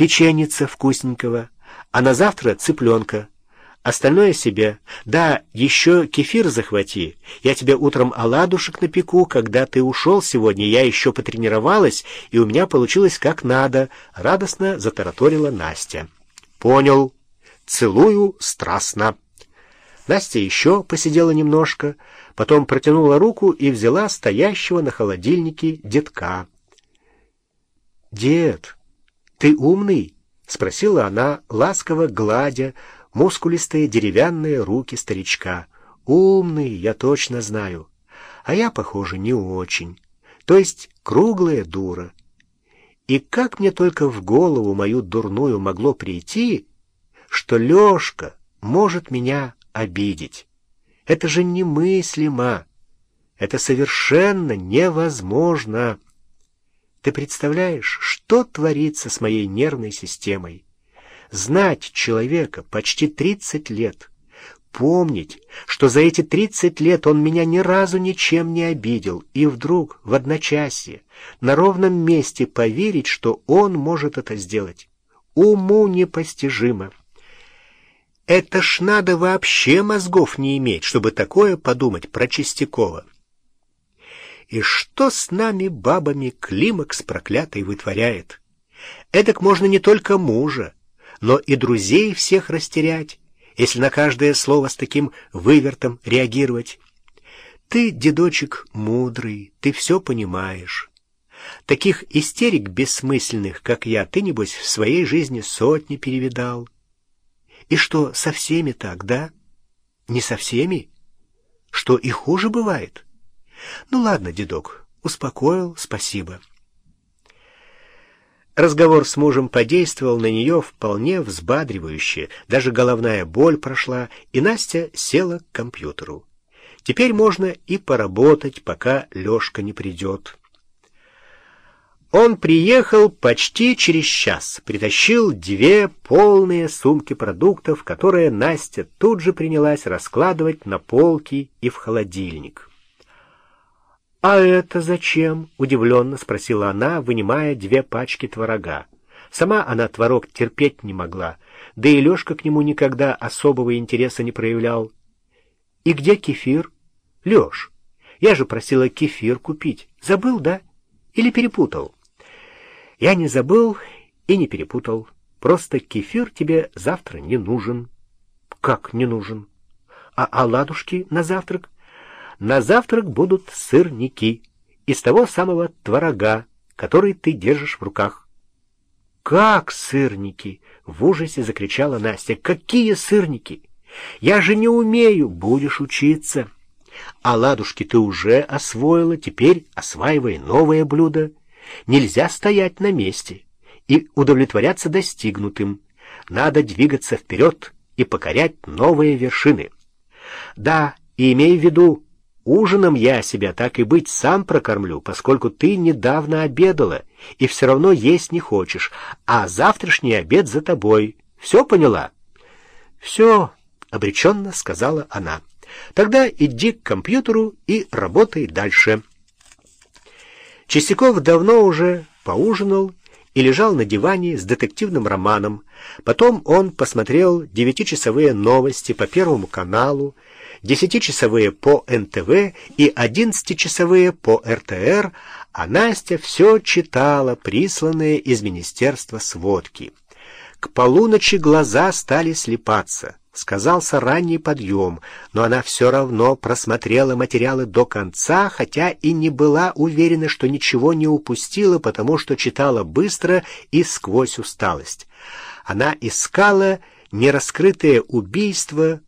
печеница вкусненького, а на завтра цыпленка. Остальное себе. Да, еще кефир захвати. Я тебе утром оладушек напеку. Когда ты ушел сегодня, я еще потренировалась, и у меня получилось как надо. Радостно затараторила Настя. Понял. Целую страстно. Настя еще посидела немножко, потом протянула руку и взяла стоящего на холодильнике детка. «Дед, ты умный?» — спросила она, ласково гладя, мускулистые деревянные руки старичка. «Умный, я точно знаю. А я, похоже, не очень. То есть круглая дура. И как мне только в голову мою дурную могло прийти, что Лешка может меня обидеть? Это же немыслимо. Это совершенно невозможно. Ты представляешь, что творится с моей нервной системой?» знать человека почти 30 лет, помнить, что за эти 30 лет он меня ни разу ничем не обидел, и вдруг в одночасье на ровном месте поверить, что он может это сделать. Уму непостижимо. Это ж надо вообще мозгов не иметь, чтобы такое подумать про Чистякова. И что с нами, бабами, климакс проклятый вытворяет? Эдак можно не только мужа, но и друзей всех растерять, если на каждое слово с таким вывертом реагировать. Ты, дедочек, мудрый, ты все понимаешь. Таких истерик бессмысленных, как я, ты, небось, в своей жизни сотни перевидал. И что, со всеми так, да? Не со всеми? Что и хуже бывает? Ну ладно, дедок, успокоил, спасибо. Разговор с мужем подействовал на нее вполне взбадривающе, даже головная боль прошла, и Настя села к компьютеру. Теперь можно и поработать, пока Лешка не придет. Он приехал почти через час, притащил две полные сумки продуктов, которые Настя тут же принялась раскладывать на полки и в холодильник. «А это зачем?» — удивленно спросила она, вынимая две пачки творога. Сама она творог терпеть не могла, да и Лешка к нему никогда особого интереса не проявлял. «И где кефир?» «Леш, я же просила кефир купить. Забыл, да? Или перепутал?» «Я не забыл и не перепутал. Просто кефир тебе завтра не нужен». «Как не нужен? А оладушки на завтрак?» На завтрак будут сырники из того самого творога, который ты держишь в руках. «Как сырники?» — в ужасе закричала Настя. «Какие сырники? Я же не умею, будешь учиться. А ладушки ты уже освоила, теперь осваивай новое блюдо. Нельзя стоять на месте и удовлетворяться достигнутым. Надо двигаться вперед и покорять новые вершины. Да, и имей в виду, Ужином я себя так и быть сам прокормлю, поскольку ты недавно обедала и все равно есть не хочешь, а завтрашний обед за тобой. Все поняла? — Все, — обреченно сказала она. — Тогда иди к компьютеру и работай дальше. Чистяков давно уже поужинал и лежал на диване с детективным романом. Потом он посмотрел девятичасовые новости по Первому каналу, десятичасовые по НТВ и одиннадцатичасовые по РТР, а Настя все читала присланные из министерства сводки. К полуночи глаза стали слепаться. Сказался ранний подъем, но она все равно просмотрела материалы до конца, хотя и не была уверена, что ничего не упустила, потому что читала быстро и сквозь усталость. Она искала нераскрытое убийство